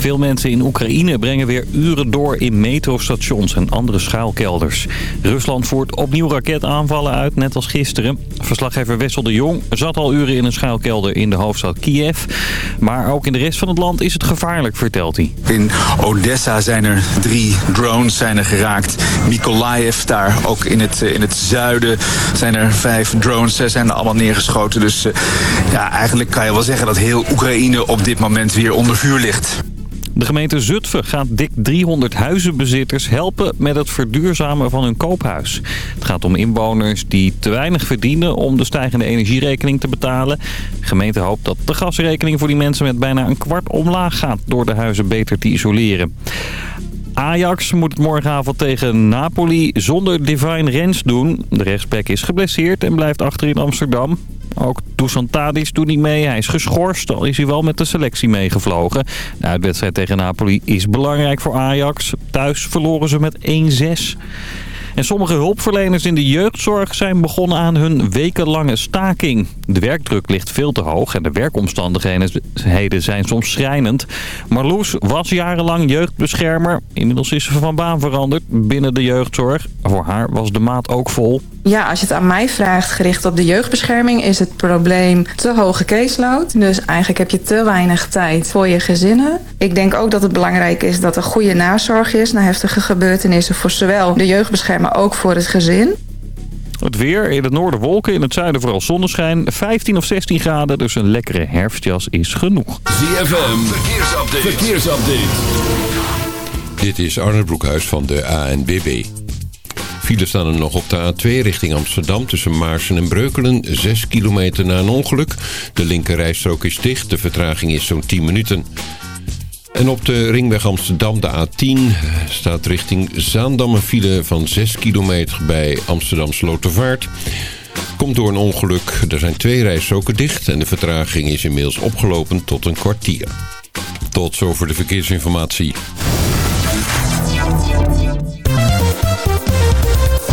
Veel mensen in Oekraïne brengen weer uren door in metrostations en andere schuilkelders. Rusland voert opnieuw raketaanvallen uit, net als gisteren. Verslaggever Wessel de Jong zat al uren in een schuilkelder in de hoofdstad Kiev. Maar ook in de rest van het land is het gevaarlijk, vertelt hij. In Odessa zijn er drie drones zijn er geraakt. Mykolaiv, daar ook in het, in het zuiden zijn er vijf drones zijn er allemaal neergeschoten. Dus uh, ja, eigenlijk kan je wel zeggen dat heel Oekraïne op dit moment weer onder vuur ligt. De gemeente Zutphen gaat dik 300 huizenbezitters helpen met het verduurzamen van hun koophuis. Het gaat om inwoners die te weinig verdienen om de stijgende energierekening te betalen. De gemeente hoopt dat de gasrekening voor die mensen met bijna een kwart omlaag gaat door de huizen beter te isoleren. Ajax moet het morgenavond tegen Napoli zonder Divine Rens doen. De rechtsback is geblesseerd en blijft achter in Amsterdam. Ook Dusan Tadic doet niet mee. Hij is geschorst, al is hij wel met de selectie meegevlogen. De uitwedstrijd tegen Napoli is belangrijk voor Ajax. Thuis verloren ze met 1-6. En sommige hulpverleners in de jeugdzorg zijn begonnen aan hun wekenlange staking. De werkdruk ligt veel te hoog en de werkomstandigheden zijn soms schrijnend. Marloes was jarenlang jeugdbeschermer. Inmiddels is ze van baan veranderd binnen de jeugdzorg. Voor haar was de maat ook vol. Ja, als je het aan mij vraagt, gericht op de jeugdbescherming... is het probleem te hoge caseload. Dus eigenlijk heb je te weinig tijd voor je gezinnen. Ik denk ook dat het belangrijk is dat er goede nazorg is... na heftige gebeurtenissen voor zowel de jeugdbeschermer... ook voor het gezin. Het weer, in het noorden wolken, in het zuiden vooral zonneschijn. 15 of 16 graden, dus een lekkere herfstjas is genoeg. ZFM, verkeersupdate. verkeersupdate. Dit is Arne Broekhuis van de ANBB. Files staan er nog op de A2 richting Amsterdam tussen Maarsen en Breukelen. 6 kilometer na een ongeluk. De linkerrijstrook is dicht. De vertraging is zo'n 10 minuten. En op de ringweg Amsterdam, de A10, staat richting Zaandam een file van 6 kilometer bij Amsterdam Slotervaart. Komt door een ongeluk. Er zijn twee rijstroken dicht en de vertraging is inmiddels opgelopen tot een kwartier. Tot zover de verkeersinformatie.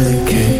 delicate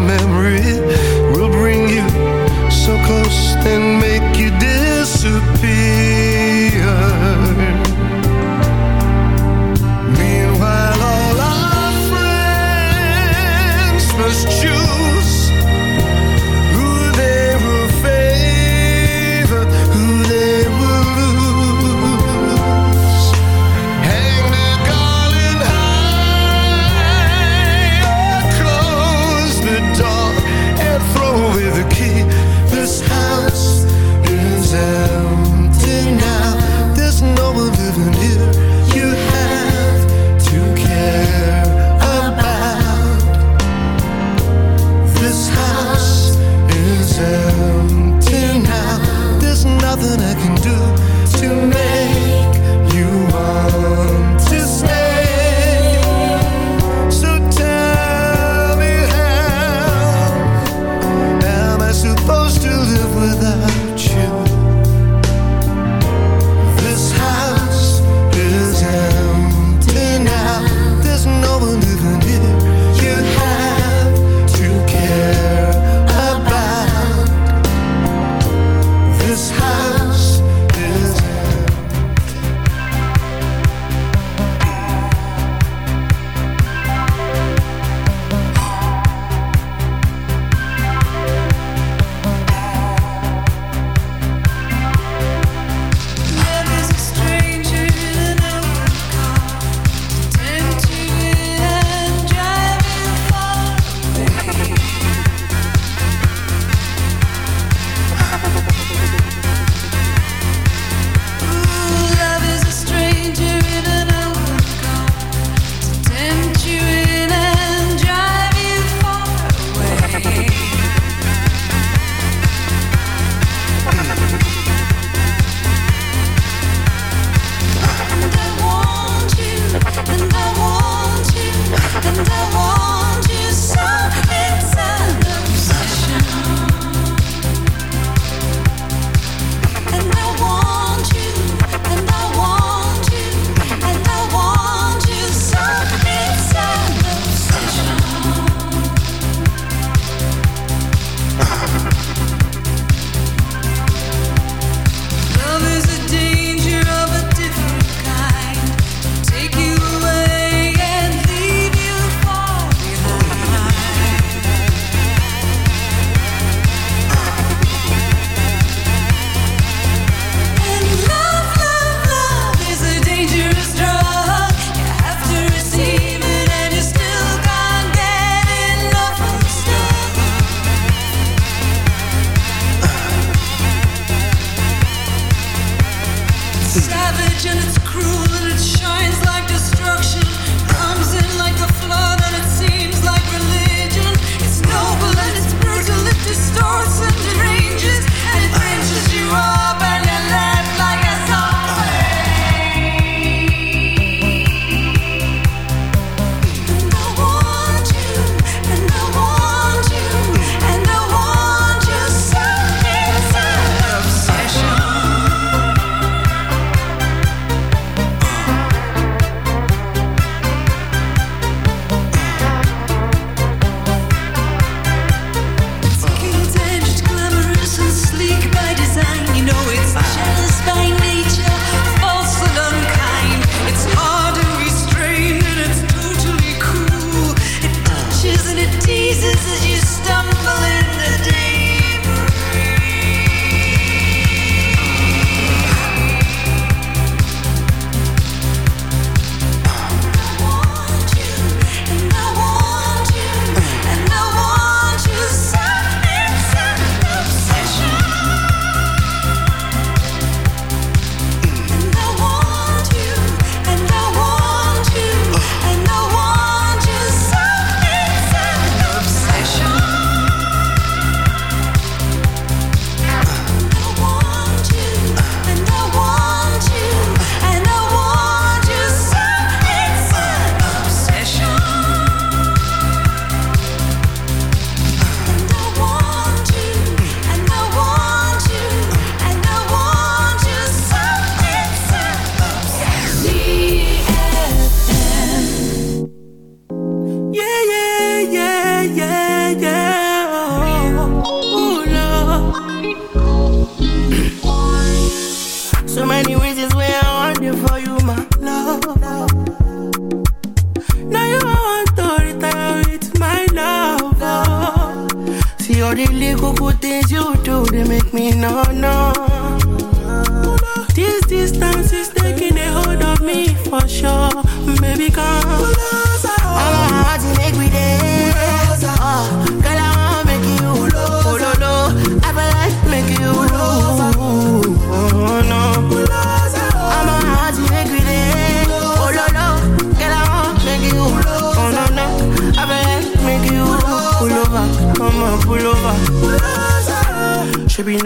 me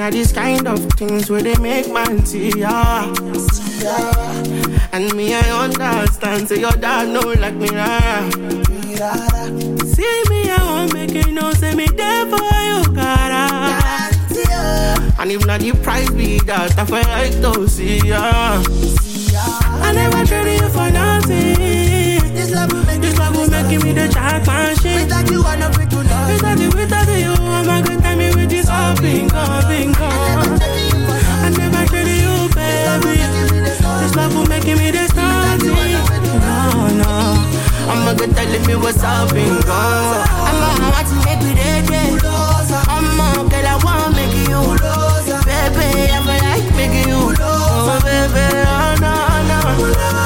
Not these kind of things where they make man see ya. And me, I understand. Say your dad know like me, rara. See me, I won't make you know. Say me there for you, cara. And if not the price be that, I feel like to see ya. I never traded you for nothing. This love will make, this love will make me the jack machine. Without you, I'm not free to love. Without you, without you, I'm a good on loving you, baby. This love will make me dance. No, no, I'ma go me what's up. I'ma to make. I'ma girl, I want make you. Baby, I'ma like make you. Oh, baby, oh, no, no.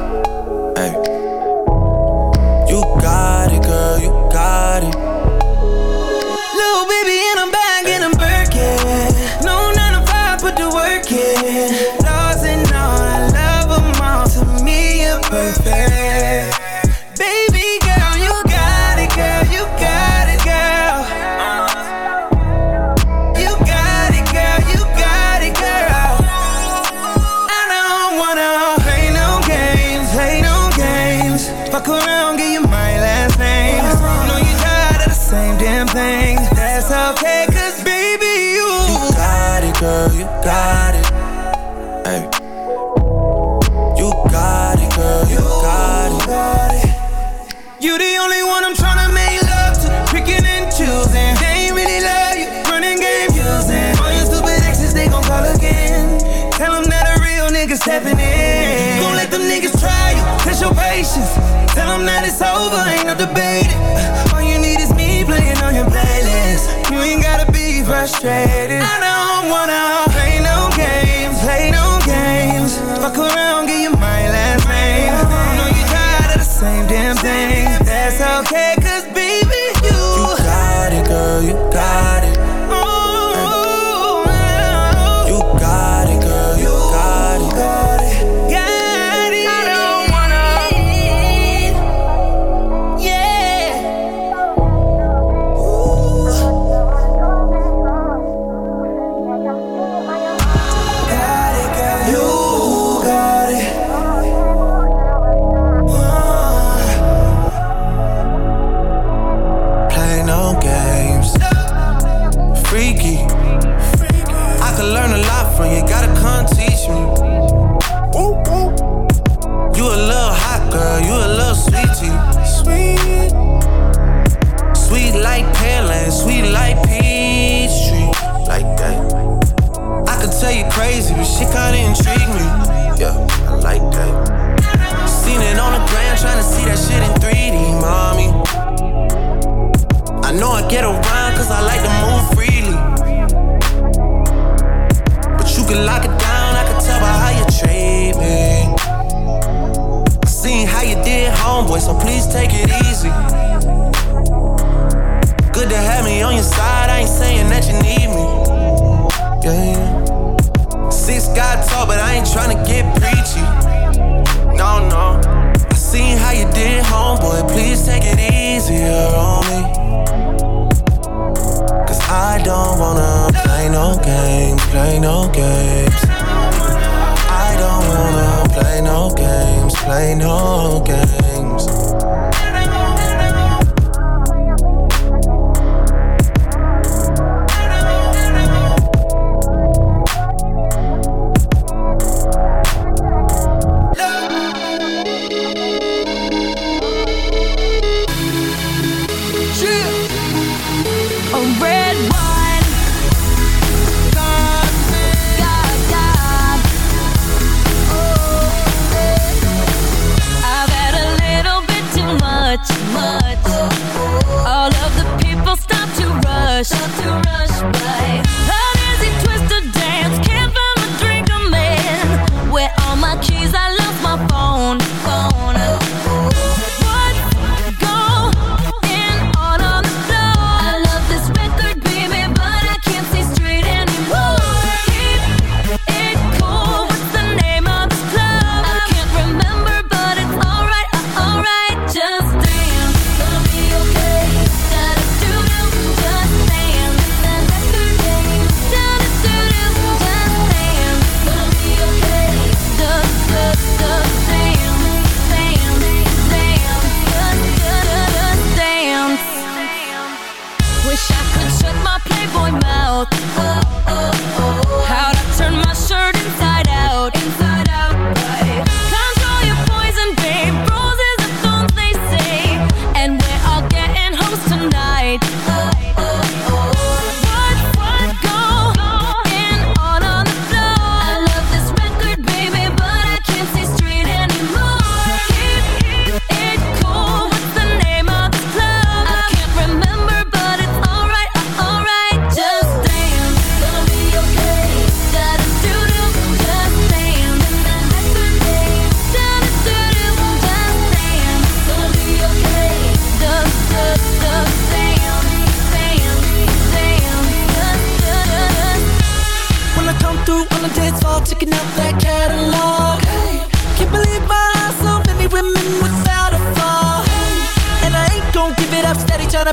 No debating. All you need is me playing on your playlist. You ain't gotta be frustrated.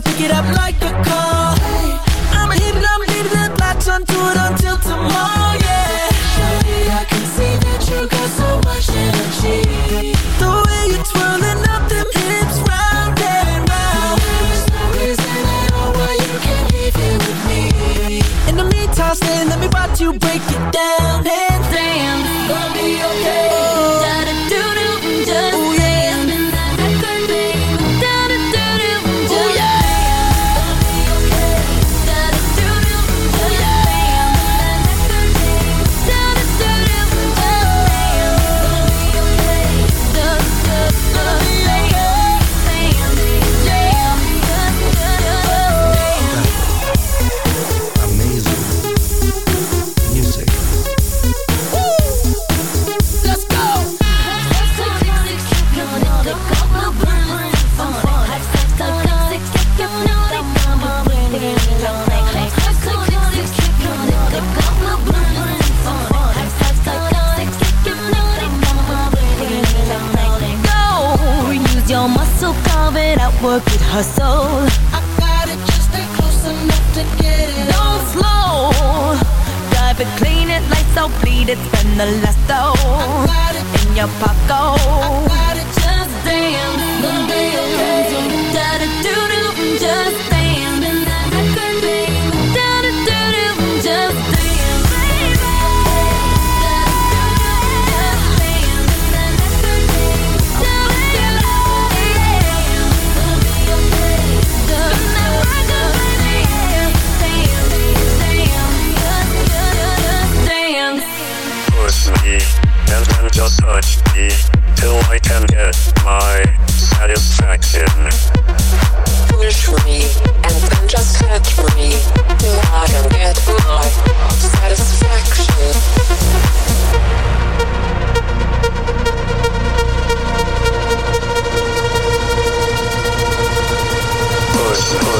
pick it up like a Touch me till I can get my satisfaction. Push me and then just hurt me till I can get my satisfaction.